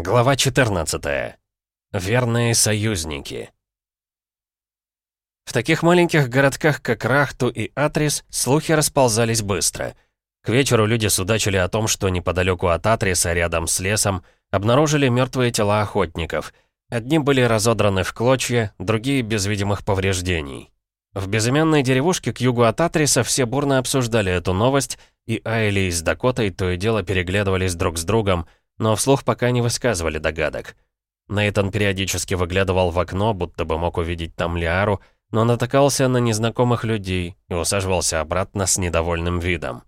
Глава 14. Верные союзники. В таких маленьких городках, как Рахту и Атрис, слухи расползались быстро. К вечеру люди судачили о том, что неподалеку от Атриса, рядом с лесом, обнаружили мертвые тела охотников. Одни были разодраны в клочья, другие без видимых повреждений. В безымянной деревушке к югу от Атриса все бурно обсуждали эту новость, и Айли с Дакотой то и дело переглядывались друг с другом – но вслух пока не высказывали догадок. Нейтан периодически выглядывал в окно, будто бы мог увидеть там Лиару, но натыкался на незнакомых людей и усаживался обратно с недовольным видом.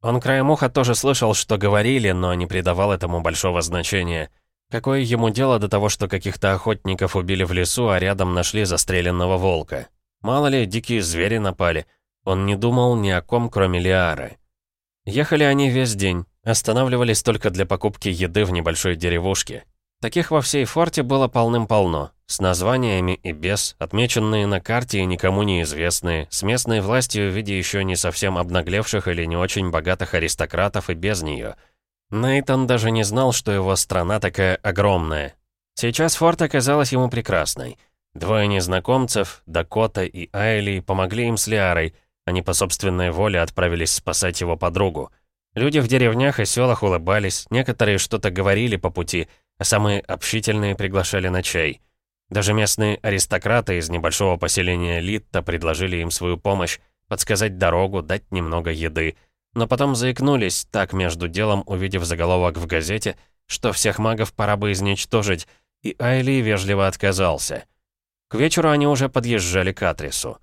Он краем уха тоже слышал, что говорили, но не придавал этому большого значения. Какое ему дело до того, что каких-то охотников убили в лесу, а рядом нашли застреленного волка? Мало ли, дикие звери напали. Он не думал ни о ком, кроме Лиары. Ехали они весь день, Останавливались только для покупки еды в небольшой деревушке. Таких во всей форте было полным-полно, с названиями и без, отмеченные на карте и никому неизвестные, с местной властью в виде еще не совсем обнаглевших или не очень богатых аристократов и без нее. Нейтан даже не знал, что его страна такая огромная. Сейчас форт оказалась ему прекрасной. Двое незнакомцев, Дакота и Айли, помогли им с Лиарой. Они по собственной воле отправились спасать его подругу. Люди в деревнях и селах улыбались, некоторые что-то говорили по пути, а самые общительные приглашали на чай. Даже местные аристократы из небольшого поселения Литта предложили им свою помощь, подсказать дорогу, дать немного еды. Но потом заикнулись, так между делом увидев заголовок в газете, что всех магов пора бы изничтожить, и Айли вежливо отказался. К вечеру они уже подъезжали к адресу.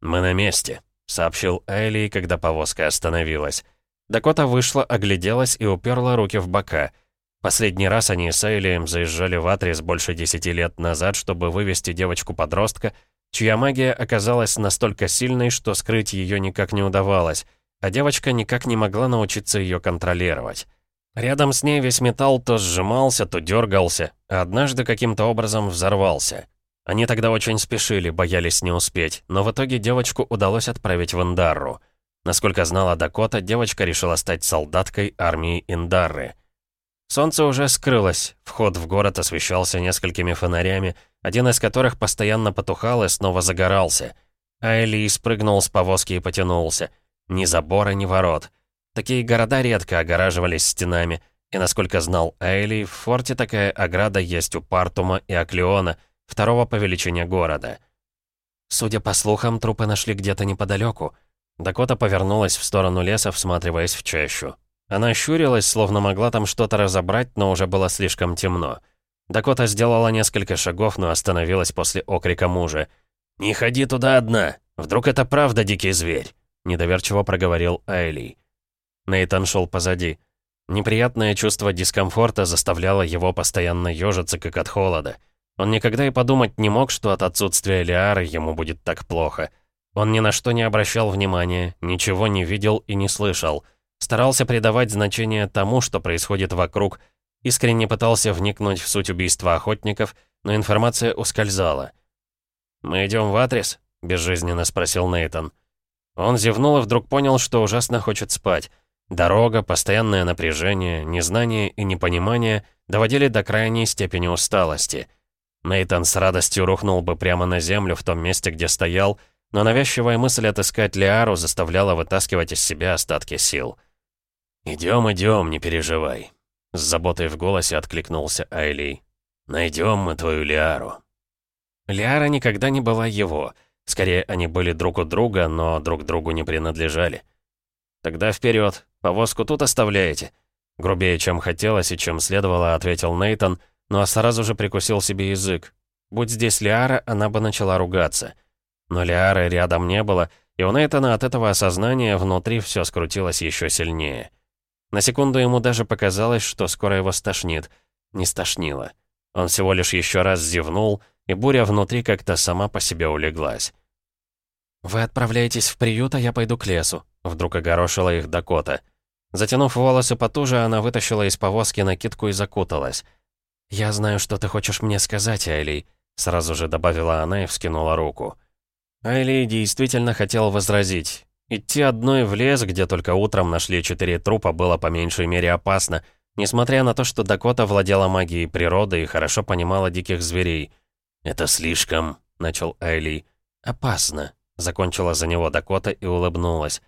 «Мы на месте», — сообщил Айли, когда повозка остановилась. Дакота вышла, огляделась и уперла руки в бока. Последний раз они с Эйлием заезжали в Атрис больше десяти лет назад, чтобы вывести девочку-подростка, чья магия оказалась настолько сильной, что скрыть ее никак не удавалось, а девочка никак не могла научиться ее контролировать. Рядом с ней весь металл то сжимался, то дергался, а однажды каким-то образом взорвался. Они тогда очень спешили, боялись не успеть, но в итоге девочку удалось отправить в Индарру — Насколько знала Дакота, девочка решила стать солдаткой армии Индарры. Солнце уже скрылось, вход в город освещался несколькими фонарями, один из которых постоянно потухал и снова загорался. Айли спрыгнул с повозки и потянулся. Ни забора, ни ворот. Такие города редко огораживались стенами, и, насколько знал Айли, в форте такая ограда есть у Партума и Аклеона, второго по величине города. Судя по слухам, трупы нашли где-то неподалеку. Дакота повернулась в сторону леса, всматриваясь в чащу. Она щурилась, словно могла там что-то разобрать, но уже было слишком темно. Дакота сделала несколько шагов, но остановилась после окрика мужа. «Не ходи туда одна! Вдруг это правда дикий зверь?» Недоверчиво проговорил Айли. Нейтан шел позади. Неприятное чувство дискомфорта заставляло его постоянно ежиться, как от холода. Он никогда и подумать не мог, что от отсутствия Лиары ему будет так плохо. Он ни на что не обращал внимания, ничего не видел и не слышал. Старался придавать значение тому, что происходит вокруг, искренне пытался вникнуть в суть убийства охотников, но информация ускользала. «Мы идем в Атрис?» — безжизненно спросил Нейтон. Он зевнул и вдруг понял, что ужасно хочет спать. Дорога, постоянное напряжение, незнание и непонимание доводили до крайней степени усталости. Нейтан с радостью рухнул бы прямо на землю в том месте, где стоял, — но навязчивая мысль отыскать Лиару заставляла вытаскивать из себя остатки сил. «Идем, идем, не переживай», — с заботой в голосе откликнулся Айли. «Найдем мы твою Лиару». Лиара никогда не была его. Скорее, они были друг у друга, но друг другу не принадлежали. «Тогда вперед, повозку тут оставляете?» Грубее, чем хотелось и чем следовало, ответил Нейтон, но сразу же прикусил себе язык. Будь здесь Лиара, она бы начала ругаться. Но Лиары рядом не было, и у Нейтана от этого осознания внутри все скрутилось еще сильнее. На секунду ему даже показалось, что скоро его стошнит. Не стошнило. Он всего лишь еще раз зевнул, и буря внутри как-то сама по себе улеглась. «Вы отправляетесь в приют, а я пойду к лесу», — вдруг огорошила их Дакота. Затянув волосы потуже, она вытащила из повозки накидку и закуталась. «Я знаю, что ты хочешь мне сказать, Айли», — сразу же добавила она и вскинула руку. Айли действительно хотел возразить. Идти одной в лес, где только утром нашли четыре трупа, было по меньшей мере опасно, Несмотря на то, что Дакота владела магией природы и хорошо понимала диких зверей. «Это слишком», — начал Айли. «Опасно», — закончила за него Дакота и улыбнулась.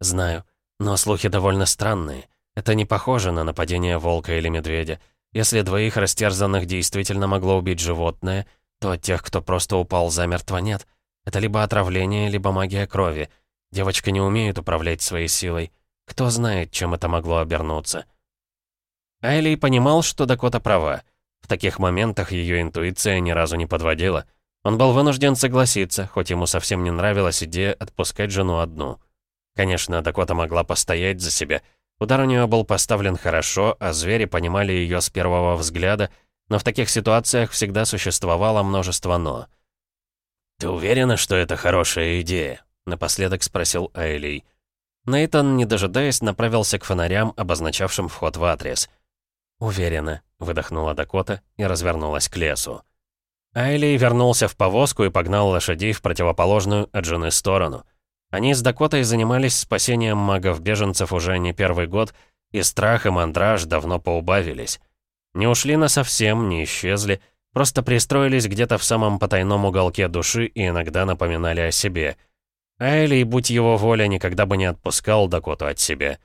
«Знаю, но слухи довольно странные. Это не похоже на нападение волка или медведя. Если двоих растерзанных действительно могло убить животное, то тех, кто просто упал замертво, нет. Это либо отравление, либо магия крови. Девочка не умеет управлять своей силой. Кто знает, чем это могло обернуться. Айли понимал, что Дакота права. В таких моментах ее интуиция ни разу не подводила. Он был вынужден согласиться, хоть ему совсем не нравилась идея отпускать жену одну. Конечно, Дакота могла постоять за себя. Удар у нее был поставлен хорошо, а звери понимали ее с первого взгляда, но в таких ситуациях всегда существовало множество «но». «Ты уверена, что это хорошая идея?» — напоследок спросил Айлей. Нейтан, не дожидаясь, направился к фонарям, обозначавшим вход в адрес — «Уверена», — выдохнула Дакота и развернулась к лесу. Айли вернулся в повозку и погнал лошадей в противоположную от жены сторону. Они с Дакотой занимались спасением магов-беженцев уже не первый год, и страх и мандраж давно поубавились. Не ушли насовсем, не исчезли, просто пристроились где-то в самом потайном уголке души и иногда напоминали о себе. Айли, будь его воля, никогда бы не отпускал Дакоту от себя.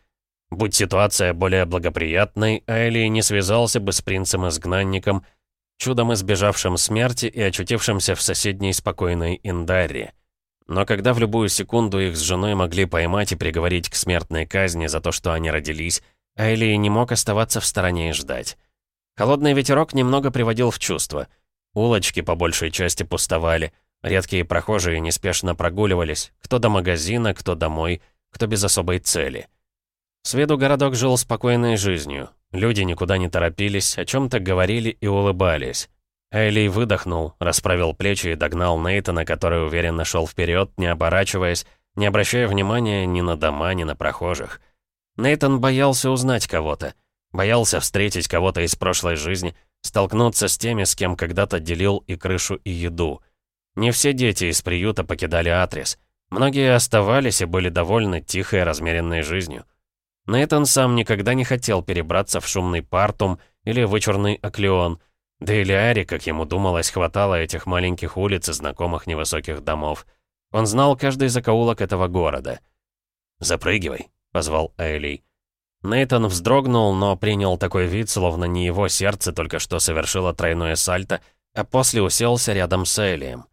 Будь ситуация более благоприятной, Айли не связался бы с принцем-изгнанником, чудом избежавшим смерти и очутившимся в соседней спокойной Индаре. Но когда в любую секунду их с женой могли поймать и приговорить к смертной казни за то, что они родились, Айли не мог оставаться в стороне и ждать. Холодный ветерок немного приводил в чувство. Улочки по большей части пустовали, редкие прохожие неспешно прогуливались, кто до магазина, кто домой, кто без особой цели. С виду городок жил спокойной жизнью. Люди никуда не торопились, о чем-то говорили и улыбались. Эйли выдохнул, расправил плечи и догнал Нейтана, который уверенно шел вперед, не оборачиваясь, не обращая внимания ни на дома, ни на прохожих. Нейтан боялся узнать кого-то. Боялся встретить кого-то из прошлой жизни, столкнуться с теми, с кем когда-то делил и крышу, и еду. Не все дети из приюта покидали Атрис. Многие оставались и были довольны тихой, размеренной жизнью. Нейтан сам никогда не хотел перебраться в шумный Партум или вычурный Аклеон, да и Лиаре, как ему думалось, хватало этих маленьких улиц и знакомых невысоких домов. Он знал каждый закоулок этого города. «Запрыгивай», — позвал Эйлий. Нейтан вздрогнул, но принял такой вид, словно не его сердце только что совершило тройное сальто, а после уселся рядом с Эйлием.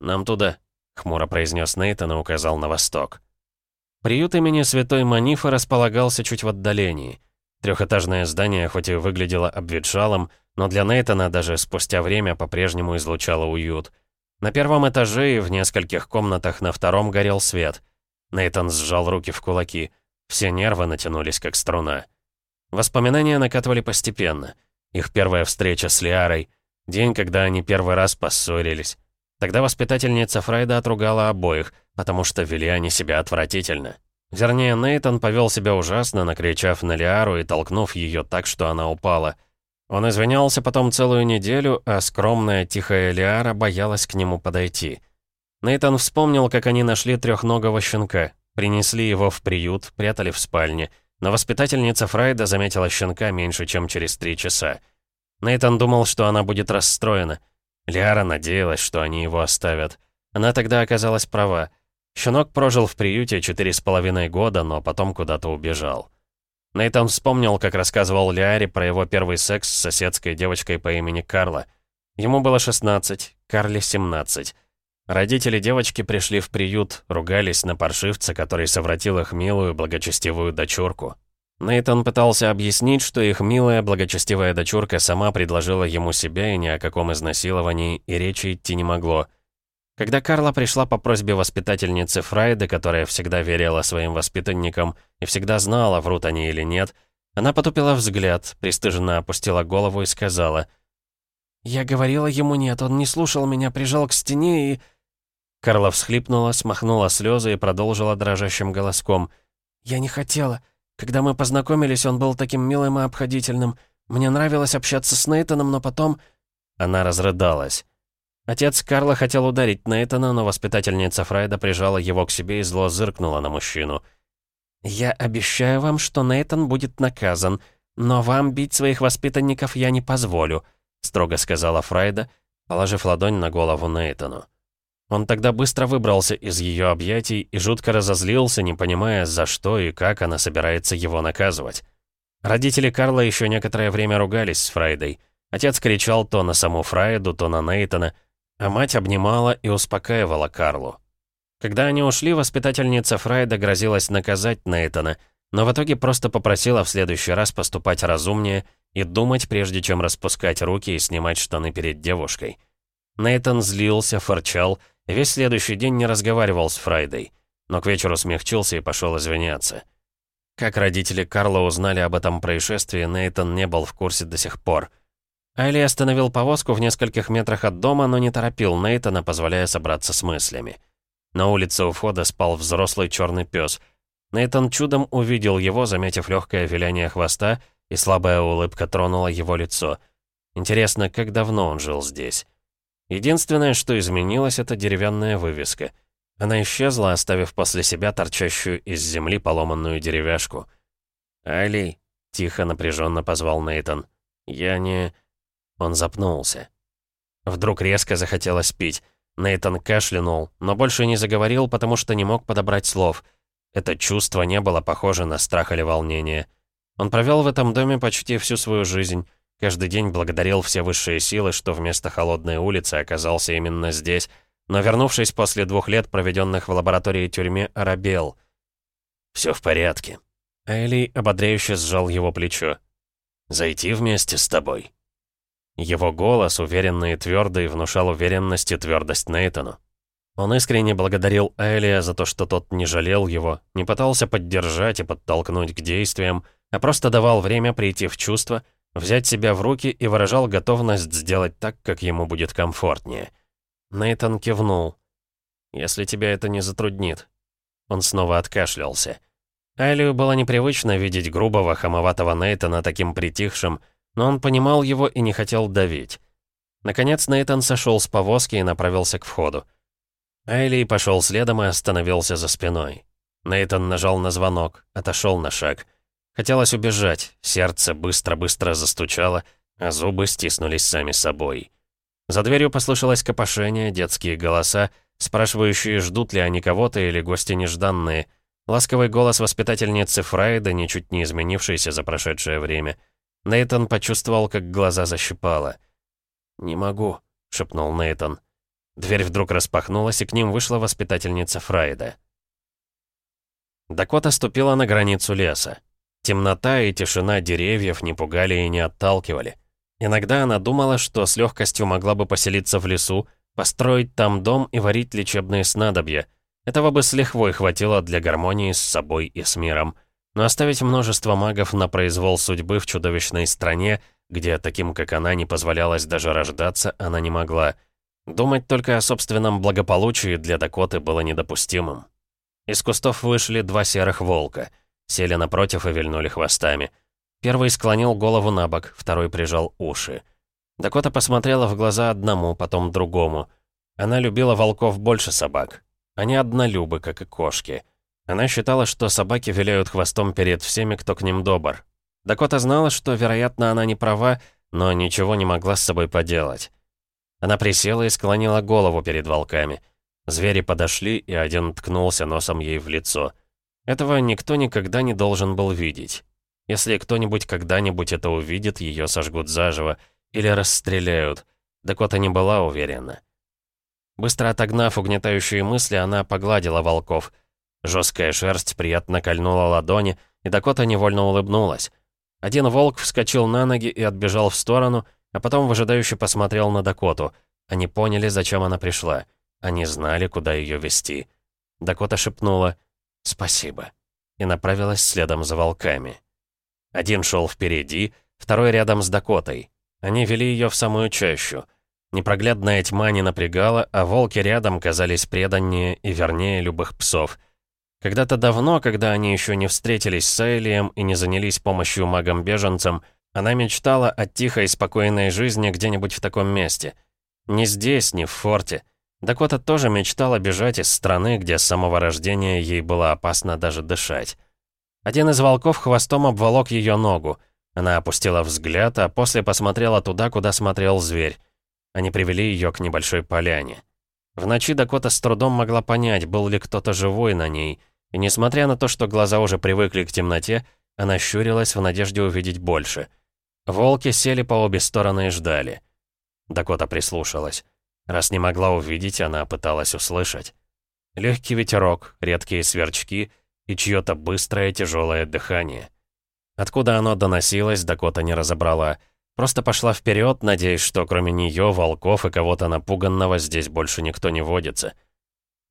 «Нам туда», — хмуро произнес Нейтан и указал на восток. Приют имени Святой Манифы располагался чуть в отдалении. Трехэтажное здание хоть и выглядело обветшалым, но для Нейтана даже спустя время по-прежнему излучало уют. На первом этаже и в нескольких комнатах на втором горел свет. Нейтан сжал руки в кулаки. Все нервы натянулись, как струна. Воспоминания накатывали постепенно. Их первая встреча с Лиарой. День, когда они первый раз поссорились. Тогда воспитательница Фрайда отругала обоих, потому что вели они себя отвратительно. Вернее, Нейтон повел себя ужасно, накричав на Лиару и толкнув ее так, что она упала. Он извинялся потом целую неделю, а скромная, тихая Лиара боялась к нему подойти. Нейтон вспомнил, как они нашли трехногого щенка, принесли его в приют, прятали в спальне, но воспитательница Фрайда заметила щенка меньше, чем через три часа. Нейтон думал, что она будет расстроена. Лиара надеялась, что они его оставят. Она тогда оказалась права. Щенок прожил в приюте четыре с половиной года, но потом куда-то убежал. Нейтан вспомнил, как рассказывал Лиаре про его первый секс с соседской девочкой по имени Карла. Ему было 16, Карле 17. Родители девочки пришли в приют, ругались на паршивца, который совратил их милую, благочестивую дочурку. Нейтан пытался объяснить, что их милая, благочестивая дочурка сама предложила ему себя и ни о каком изнасиловании и речи идти не могло – когда Карла пришла по просьбе воспитательницы Фрайды, которая всегда верила своим воспитанникам и всегда знала, врут они или нет, она потупила взгляд, пристыженно опустила голову и сказала, «Я говорила ему нет, он не слушал меня, прижал к стене и...» Карла всхлипнула, смахнула слезы и продолжила дрожащим голоском. «Я не хотела. Когда мы познакомились, он был таким милым и обходительным. Мне нравилось общаться с Нейтаном, но потом...» Она разрыдалась. Отец Карла хотел ударить Нейтана, но воспитательница Фрайда прижала его к себе и зло зыркнула на мужчину. «Я обещаю вам, что Нейтан будет наказан. «Но вам бить своих воспитанников я не позволю», — строго сказала Фрайда, положив ладонь на голову Нейтану. Он тогда быстро выбрался из ее объятий и жутко разозлился, не понимая, за что и как она собирается его наказывать. Родители Карла еще некоторое время ругались с Фрайдой. Отец кричал то на саму Фрайду, то на Нейтана, а мать обнимала и успокаивала Карлу. Когда они ушли, воспитательница Фрайда грозилась наказать Нейтана, но в итоге просто попросила в следующий раз поступать разумнее и думать, прежде чем распускать руки и снимать штаны перед девушкой. Нейтан злился, форчал, Весь следующий день не разговаривал с Фрайдой, но к вечеру смягчился и пошел извиняться. Как родители Карла узнали об этом происшествии, Нейтон не был в курсе до сих пор. Айли остановил повозку в нескольких метрах от дома, но не торопил Нейтона, позволяя собраться с мыслями. На улице у входа спал взрослый черный пес. Нейтон чудом увидел его, заметив легкое виляние хвоста, и слабая улыбка тронула его лицо. Интересно, как давно он жил здесь? Единственное, что изменилось, это деревянная вывеска. Она исчезла, оставив после себя торчащую из земли поломанную деревяшку. «Али», — тихо напряженно позвал Нейтон. «Я не...» Он запнулся. Вдруг резко захотелось пить. Нейтон кашлянул, но больше не заговорил, потому что не мог подобрать слов. Это чувство не было похоже на страх или волнение. Он провел в этом доме почти всю свою жизнь, Каждый день благодарил все высшие силы, что вместо холодной улицы оказался именно здесь, но вернувшись после двух лет, проведенных в лаборатории тюрьме, оробел. «Все в порядке». Элли ободряюще сжал его плечо. «Зайти вместе с тобой». Его голос, уверенный и твердый, внушал уверенность и твердость Нейтану. Он искренне благодарил Элия за то, что тот не жалел его, не пытался поддержать и подтолкнуть к действиям, а просто давал время прийти в чувство — взять себя в руки и выражал готовность сделать так, как ему будет комфортнее. Нейтан кивнул. «Если тебя это не затруднит». Он снова откашлялся. Айлию было непривычно видеть грубого, хамоватого Нейтана таким притихшим, но он понимал его и не хотел давить. Наконец Нейтан сошел с повозки и направился к входу. Айли пошел следом и остановился за спиной. Нейтан нажал на звонок, отошел на шаг — Хотелось убежать, сердце быстро-быстро застучало, а зубы стиснулись сами собой. За дверью послышалось копошение, детские голоса, спрашивающие, ждут ли они кого-то или гости нежданные. Ласковый голос воспитательницы Фрайда, ничуть не изменившийся за прошедшее время. Нейтон почувствовал, как глаза защипало. «Не могу», — шепнул Нейтон. Дверь вдруг распахнулась, и к ним вышла воспитательница Фрайда. Дакота ступила на границу леса. Темнота и тишина деревьев не пугали и не отталкивали. Иногда она думала, что с легкостью могла бы поселиться в лесу, построить там дом и варить лечебные снадобья. Этого бы с лихвой хватило для гармонии с собой и с миром. Но оставить множество магов на произвол судьбы в чудовищной стране, где таким, как она, не позволялось даже рождаться, она не могла. Думать только о собственном благополучии для Дакоты было недопустимым. Из кустов вышли два серых волка — Сели напротив и вильнули хвостами. Первый склонил голову на бок, второй прижал уши. Дакота посмотрела в глаза одному, потом другому. Она любила волков больше собак. Они однолюбы, как и кошки. Она считала, что собаки виляют хвостом перед всеми, кто к ним добр. Дакота знала, что, вероятно, она не права, но ничего не могла с собой поделать. Она присела и склонила голову перед волками. Звери подошли, и один ткнулся носом ей в лицо. Этого никто никогда не должен был видеть. Если кто-нибудь когда-нибудь это увидит, ее сожгут заживо или расстреляют. Дакота не была уверена. Быстро отогнав угнетающие мысли, она погладила волков. Жесткая шерсть приятно кольнула ладони, и Дакота невольно улыбнулась. Один волк вскочил на ноги и отбежал в сторону, а потом выжидающе посмотрел на Дакоту. Они поняли, зачем она пришла. Они знали, куда ее вести. Дакота шепнула — «Спасибо», и направилась следом за волками. Один шел впереди, второй рядом с Дакотой. Они вели ее в самую чащу. Непроглядная тьма не напрягала, а волки рядом казались преданнее и вернее любых псов. Когда-то давно, когда они еще не встретились с Эйлием и не занялись помощью магам-беженцам, она мечтала о тихой, спокойной жизни где-нибудь в таком месте. Не здесь, не в форте, Дакота тоже мечтала бежать из страны, где с самого рождения ей было опасно даже дышать. Один из волков хвостом обволок ее ногу. Она опустила взгляд, а после посмотрела туда, куда смотрел зверь. Они привели ее к небольшой поляне. В ночи Дакота с трудом могла понять, был ли кто-то живой на ней, и несмотря на то, что глаза уже привыкли к темноте, она щурилась в надежде увидеть больше. Волки сели по обе стороны и ждали. Дакота прислушалась. Раз не могла увидеть, она пыталась услышать. Легкий ветерок, редкие сверчки и чье-то быстрое тяжелое дыхание. Откуда оно доносилось, Дакота не разобрала. Просто пошла вперед, надеясь, что кроме нее, волков и кого-то напуганного здесь больше никто не водится.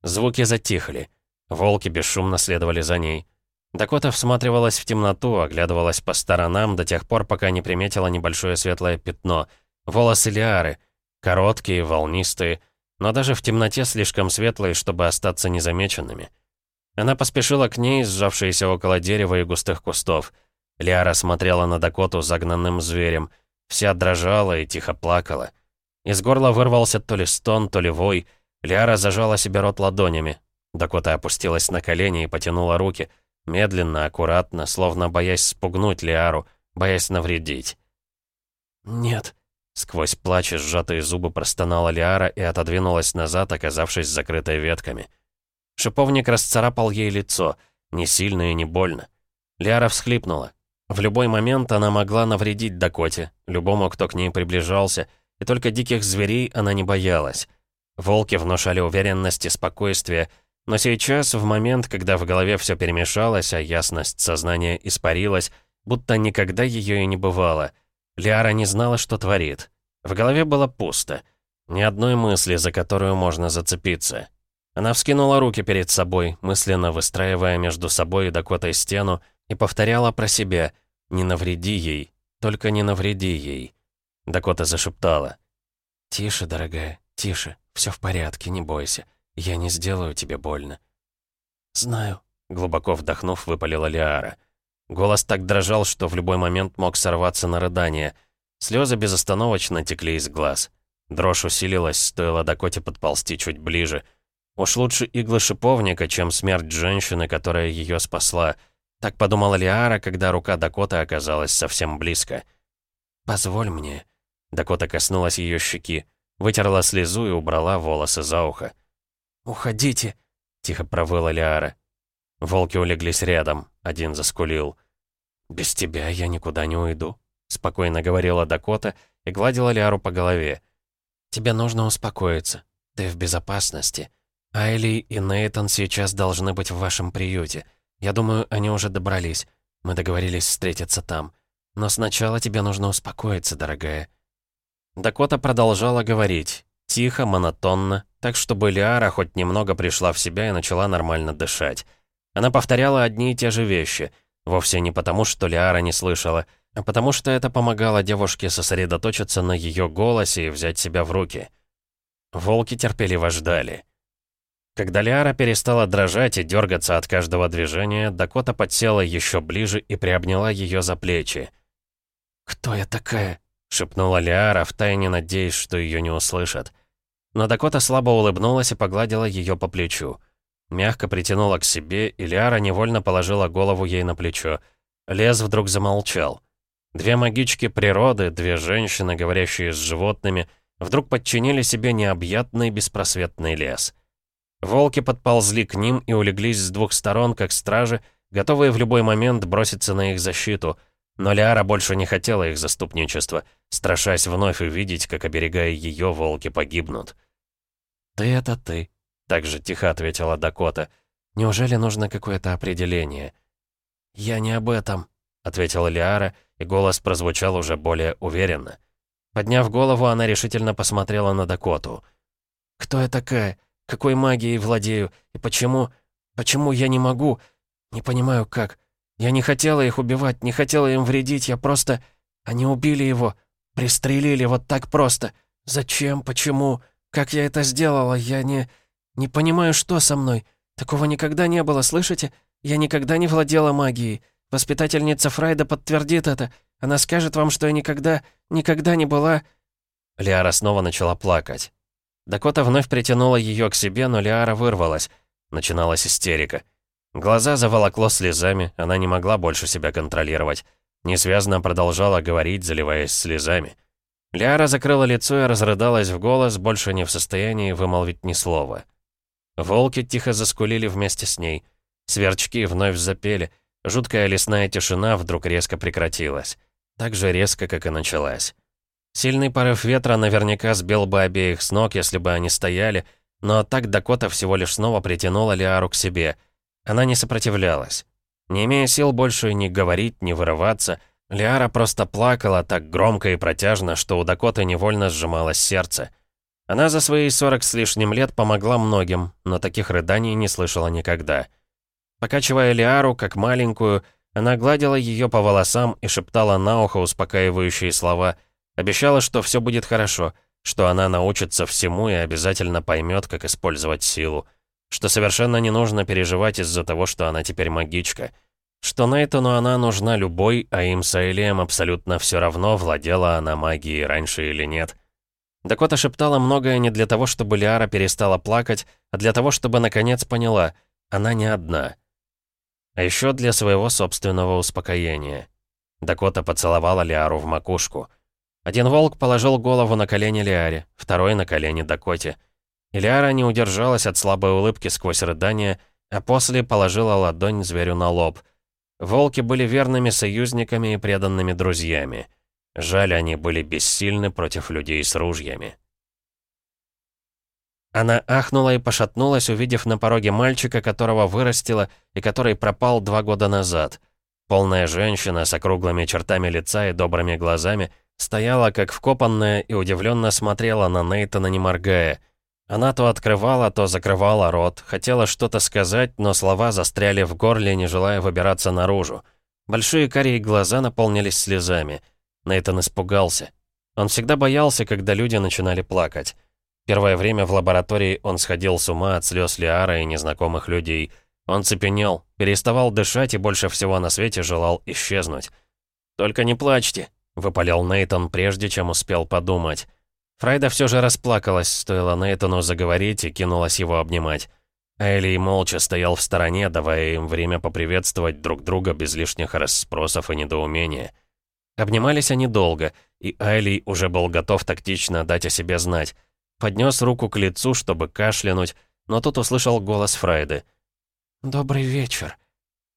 Звуки затихли. Волки бесшумно следовали за ней. Дакота всматривалась в темноту, оглядывалась по сторонам до тех пор, пока не приметила небольшое светлое пятно. Волосы Лиары. Короткие, волнистые, но даже в темноте слишком светлые, чтобы остаться незамеченными. Она поспешила к ней, сжавшаяся около дерева и густых кустов. Лиара смотрела на Дакоту загнанным зверем. Вся дрожала и тихо плакала. Из горла вырвался то ли стон, то ли вой. Лиара зажала себе рот ладонями. Дакота опустилась на колени и потянула руки. Медленно, аккуратно, словно боясь спугнуть Лиару, боясь навредить. «Нет», — сквозь плач и сжатые зубы простонала Лиара и отодвинулась назад, оказавшись закрытой ветками. Шиповник расцарапал ей лицо, не сильно и не больно. Лиара всхлипнула. В любой момент она могла навредить Дакоте, любому, кто к ней приближался, и только диких зверей она не боялась. Волки внушали уверенность и спокойствие, но сейчас, в момент, когда в голове все перемешалось, а ясность сознания испарилась, будто никогда ее и не бывало, Лиара не знала, что творит. В голове было пусто. Ни одной мысли, за которую можно зацепиться. Она вскинула руки перед собой, мысленно выстраивая между собой и Дакотой стену, и повторяла про себя «Не навреди ей, только не навреди ей». Дакота зашептала. «Тише, дорогая, тише, все в порядке, не бойся. Я не сделаю тебе больно». «Знаю», — глубоко вдохнув, выпалила Лиара. Голос так дрожал, что в любой момент мог сорваться на рыдание. Слезы безостановочно текли из глаз. Дрожь усилилась, стоило Дакоте подползти чуть ближе. Уж лучше иглы шиповника, чем смерть женщины, которая ее спасла — так подумала Лиара, когда рука Дакоты оказалась совсем близко. «Позволь мне». Дакота коснулась ее щеки, вытерла слезу и убрала волосы за ухо. «Уходите», — тихо провыла Лиара. Волки улеглись рядом, один заскулил. «Без тебя я никуда не уйду», — спокойно говорила Дакота и гладила Лиару по голове. «Тебе нужно успокоиться. Ты в безопасности. Айли и Нейтан сейчас должны быть в вашем приюте. Я думаю, они уже добрались. Мы договорились встретиться там. Но сначала тебе нужно успокоиться, дорогая». Дакота продолжала говорить. Тихо, монотонно, так чтобы Лиара хоть немного пришла в себя и начала нормально дышать. Она повторяла одни и те же вещи. Вовсе не потому, что Лиара не слышала, а потому что это помогало девушке сосредоточиться на ее голосе и взять себя в руки. Волки терпеливо ждали. Когда Лиара перестала дрожать и дергаться от каждого движения, Дакота подсела еще ближе и приобняла ее за плечи. «Кто я такая?» — шепнула Лиара, втайне надеясь, что ее не услышат. Но Дакота слабо улыбнулась и погладила ее по плечу. Мягко притянула к себе, и Лиара невольно положила голову ей на плечо. Лес вдруг замолчал. Две магички природы, две женщины, говорящие с животными, вдруг подчинили себе необъятный беспросветный лес — Волки подползли к ним и улеглись с двух сторон, как стражи, готовые в любой момент броситься на их защиту. Но Лиара больше не хотела их заступничества, страшась вновь увидеть, как, оберегая ее, волки погибнут. «Ты — это ты», — так же тихо ответила Дакота. «Неужели нужно какое-то определение?» «Я не об этом», — ответила Лиара, и голос прозвучал уже более уверенно. Подняв голову, она решительно посмотрела на Дакоту. «Кто я такая? Какой магией владею? И почему... Почему я не могу? Не понимаю, как. Я не хотела их убивать, не хотела им вредить, я просто... Они убили его, пристрелили вот так просто. Зачем? Почему? Как я это сделала? Я не... Не понимаю, что со мной. Такого никогда не было, слышите? Я никогда не владела магией. Воспитательница Фрайда подтвердит это. Она скажет вам, что я никогда, никогда не была...» Лиара снова начала плакать. Дакота вновь притянула ее к себе, но Лиара вырвалась. Начиналась истерика. Глаза заволокло слезами, она не могла больше себя контролировать. Несвязно продолжала говорить, заливаясь слезами. Лиара закрыла лицо и разрыдалась в голос, больше не в состоянии вымолвить ни слова. Волки тихо заскулили вместе с ней. Сверчки вновь запели. Жуткая лесная тишина вдруг резко прекратилась. Так же резко, как и началась. Сильный порыв ветра наверняка сбил бы обеих с ног, если бы они стояли, но так Дакота всего лишь снова притянула Лиару к себе. Она не сопротивлялась. Не имея сил больше ни говорить, ни вырываться, Лиара просто плакала так громко и протяжно, что у Дакоты невольно сжималось сердце. Она за свои сорок с лишним лет помогла многим, но таких рыданий не слышала никогда. Покачивая Лиару, как маленькую, она гладила ее по волосам и шептала на ухо успокаивающие слова, обещала, что все будет хорошо, что она научится всему и обязательно поймет, как использовать силу, что совершенно не нужно переживать из-за того, что она теперь магичка, что Нейтану она нужна любой, а им с Аэлием абсолютно все равно, владела она магией раньше или нет. Дакота шептала многое не для того, чтобы Лиара перестала плакать, а для того, чтобы наконец поняла, она не одна. А еще для своего собственного успокоения. Дакота поцеловала Лиару в макушку. Один волк положил голову на колени Лиаре, второй на колени Дакоте. И Лиара не удержалась от слабой улыбки сквозь рыдания, а после положила ладонь зверю на лоб. Волки были верными союзниками и преданными друзьями. Жаль, они были бессильны против людей с ружьями. Она ахнула и пошатнулась, увидев на пороге мальчика, которого вырастила и который пропал два года назад. Полная женщина с округлыми чертами лица и добрыми глазами стояла как вкопанная и удивленно смотрела на Нейтана, не моргая. Она то открывала, то закрывала рот, хотела что-то сказать, но слова застряли в горле, не желая выбираться наружу. Большие карие глаза наполнились слезами — Нейтан испугался. Он всегда боялся, когда люди начинали плакать. Первое время в лаборатории он сходил с ума от слез Лиара и незнакомых людей. Он цепенел, переставал дышать и больше всего на свете желал исчезнуть. «Только не плачьте», — выпалил Нейтон, прежде чем успел подумать. Фрайда все же расплакалась, стоило Нейтану заговорить и кинулась его обнимать. Элли молча стоял в стороне, давая им время поприветствовать друг друга без лишних расспросов и недоумения. Обнимались они долго, и Айлий уже был готов тактично дать о себе знать. Поднес руку к лицу, чтобы кашлянуть, но тут услышал голос Фрайды. «Добрый вечер».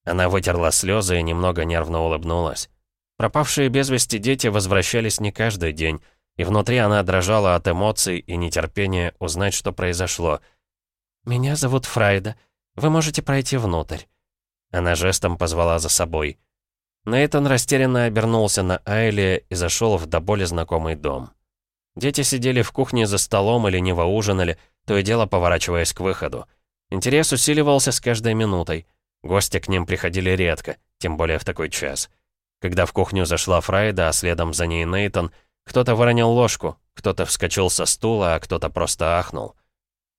Она вытерла слезы и немного нервно улыбнулась. Пропавшие без вести дети возвращались не каждый день, и внутри она дрожала от эмоций и нетерпения узнать, что произошло. «Меня зовут Фрайда. Вы можете пройти внутрь». Она жестом позвала за собой. Нейтан растерянно обернулся на Айли и зашел в до боли знакомый дом. Дети сидели в кухне за столом или не ужинали, то и дело поворачиваясь к выходу. Интерес усиливался с каждой минутой. Гости к ним приходили редко, тем более в такой час. Когда в кухню зашла Фрайда, а следом за ней Нейтон, кто-то выронил ложку, кто-то вскочил со стула, а кто-то просто ахнул.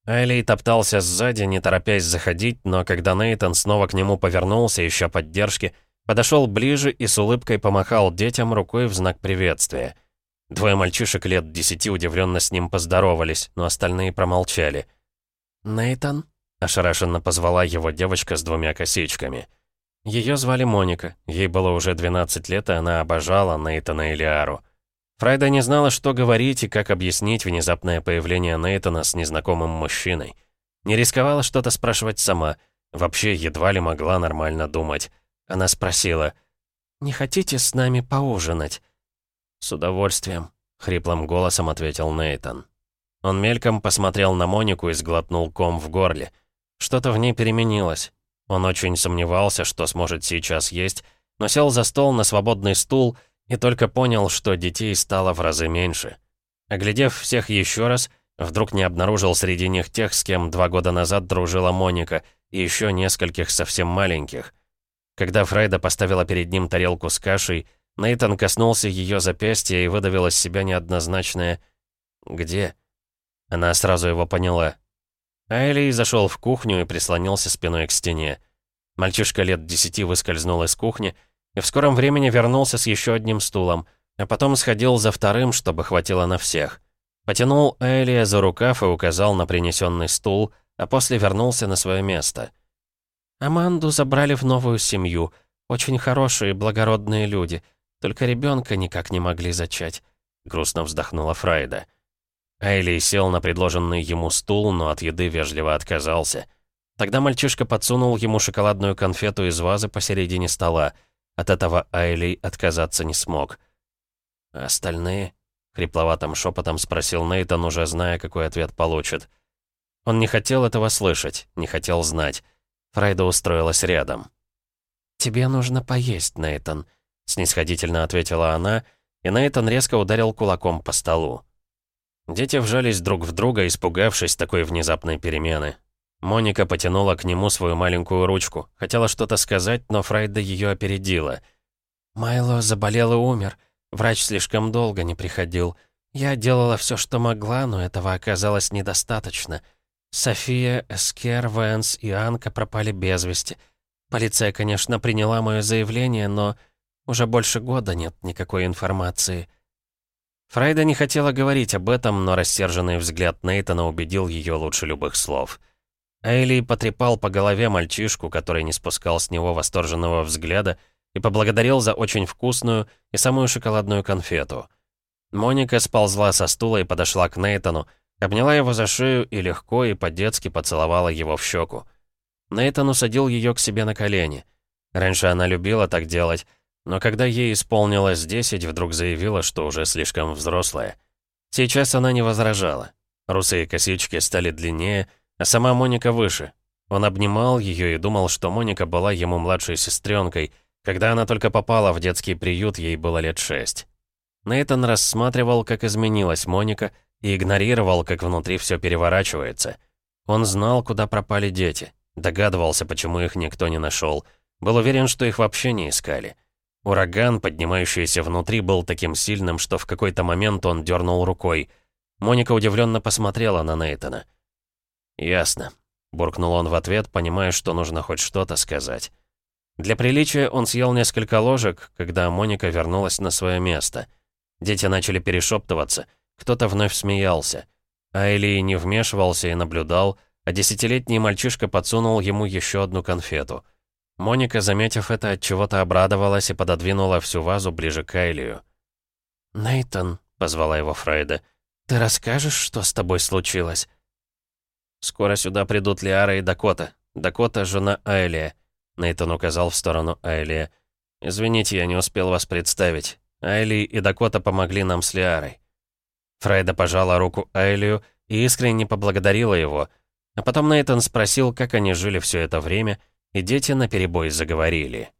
Айли топтался сзади, не торопясь заходить, но когда Нейтон снова к нему повернулся, ища поддержки, Подошел ближе и с улыбкой помахал детям рукой в знак приветствия. Двое мальчишек лет десяти удивленно с ним поздоровались, но остальные промолчали. «Нейтан?» — ошарашенно позвала его девочка с двумя косичками. Ее звали Моника, ей было уже 12 лет, и она обожала Нейтана и Лиару. Фрайда не знала, что говорить и как объяснить внезапное появление Нейтана с незнакомым мужчиной. Не рисковала что-то спрашивать сама, вообще едва ли могла нормально думать. Она спросила, «Не хотите с нами поужинать?» «С удовольствием», — хриплым голосом ответил Нейтан. Он мельком посмотрел на Монику и сглотнул ком в горле. Что-то в ней переменилось. Он очень сомневался, что сможет сейчас есть, но сел за стол на свободный стул и только понял, что детей стало в разы меньше. Оглядев всех еще раз, вдруг не обнаружил среди них тех, с кем два года назад дружила Моника, и еще нескольких совсем маленьких — когда Фрайда поставила перед ним тарелку с кашей, Нейтан коснулся ее запястья и выдавил из себя неоднозначное «Где?». Она сразу его поняла. Айли зашел в кухню и прислонился спиной к стене. Мальчишка лет десяти выскользнул из кухни и в скором времени вернулся с еще одним стулом, а потом сходил за вторым, чтобы хватило на всех. Потянул Элия за рукав и указал на принесенный стул, а после вернулся на свое место — Аманду забрали в новую семью. Очень хорошие, благородные люди. Только ребенка никак не могли зачать», — грустно вздохнула Фрайда. Айли сел на предложенный ему стул, но от еды вежливо отказался. Тогда мальчишка подсунул ему шоколадную конфету из вазы посередине стола. От этого Айли отказаться не смог. «А остальные?» — хрипловатым шепотом спросил Нейтан, уже зная, какой ответ получит. Он не хотел этого слышать, не хотел знать. Фрайда устроилась рядом. «Тебе нужно поесть, Нейтан», — снисходительно ответила она, и Нейтан резко ударил кулаком по столу. Дети вжались друг в друга, испугавшись такой внезапной перемены. Моника потянула к нему свою маленькую ручку. Хотела что-то сказать, но Фрайда ее опередила. «Майло заболел и умер. Врач слишком долго не приходил. Я делала все, что могла, но этого оказалось недостаточно. София, Эскер, Вэнс и Анка пропали без вести. Полиция, конечно, приняла мое заявление, но уже больше года нет никакой информации». Фрайда не хотела говорить об этом, но рассерженный взгляд Нейтана убедил ее лучше любых слов. Эйли потрепал по голове мальчишку, который не спускал с него восторженного взгляда, и поблагодарил за очень вкусную и самую шоколадную конфету. Моника сползла со стула и подошла к Нейтану, обняла его за шею и легко и по-детски поцеловала его в щеку. Нейтан усадил ее к себе на колени. Раньше она любила так делать, но когда ей исполнилось 10, вдруг заявила, что уже слишком взрослая. Сейчас она не возражала. Русые косички стали длиннее, а сама Моника выше. Он обнимал ее и думал, что Моника была ему младшей сестренкой. Когда она только попала в детский приют, ей было лет шесть. Нейтан рассматривал, как изменилась Моника, и игнорировал, как внутри все переворачивается. Он знал, куда пропали дети. Догадывался, почему их никто не нашел. Был уверен, что их вообще не искали. Ураган, поднимающийся внутри, был таким сильным, что в какой-то момент он дернул рукой. Моника удивленно посмотрела на Нейтана. «Ясно», — буркнул он в ответ, понимая, что нужно хоть что-то сказать. Для приличия он съел несколько ложек, когда Моника вернулась на свое место. Дети начали перешептываться, кто-то вновь смеялся. Айли не вмешивался и наблюдал, а десятилетний мальчишка подсунул ему еще одну конфету — Моника, заметив это, от чего-то обрадовалась и пододвинула всю вазу ближе к Айлию. «Нейтан», — позвала его Фрейда, — «ты расскажешь, что с тобой случилось?» «Скоро сюда придут Лиара и Дакота. Дакота — жена Айлия», — Нейтан указал в сторону Айлия. «Извините, я не успел вас представить. Айли и Дакота помогли нам с Лиарой». Фрейда пожала руку Айлию и искренне поблагодарила его, а потом Нейтан спросил, как они жили все это время, — и дети наперебой заговорили.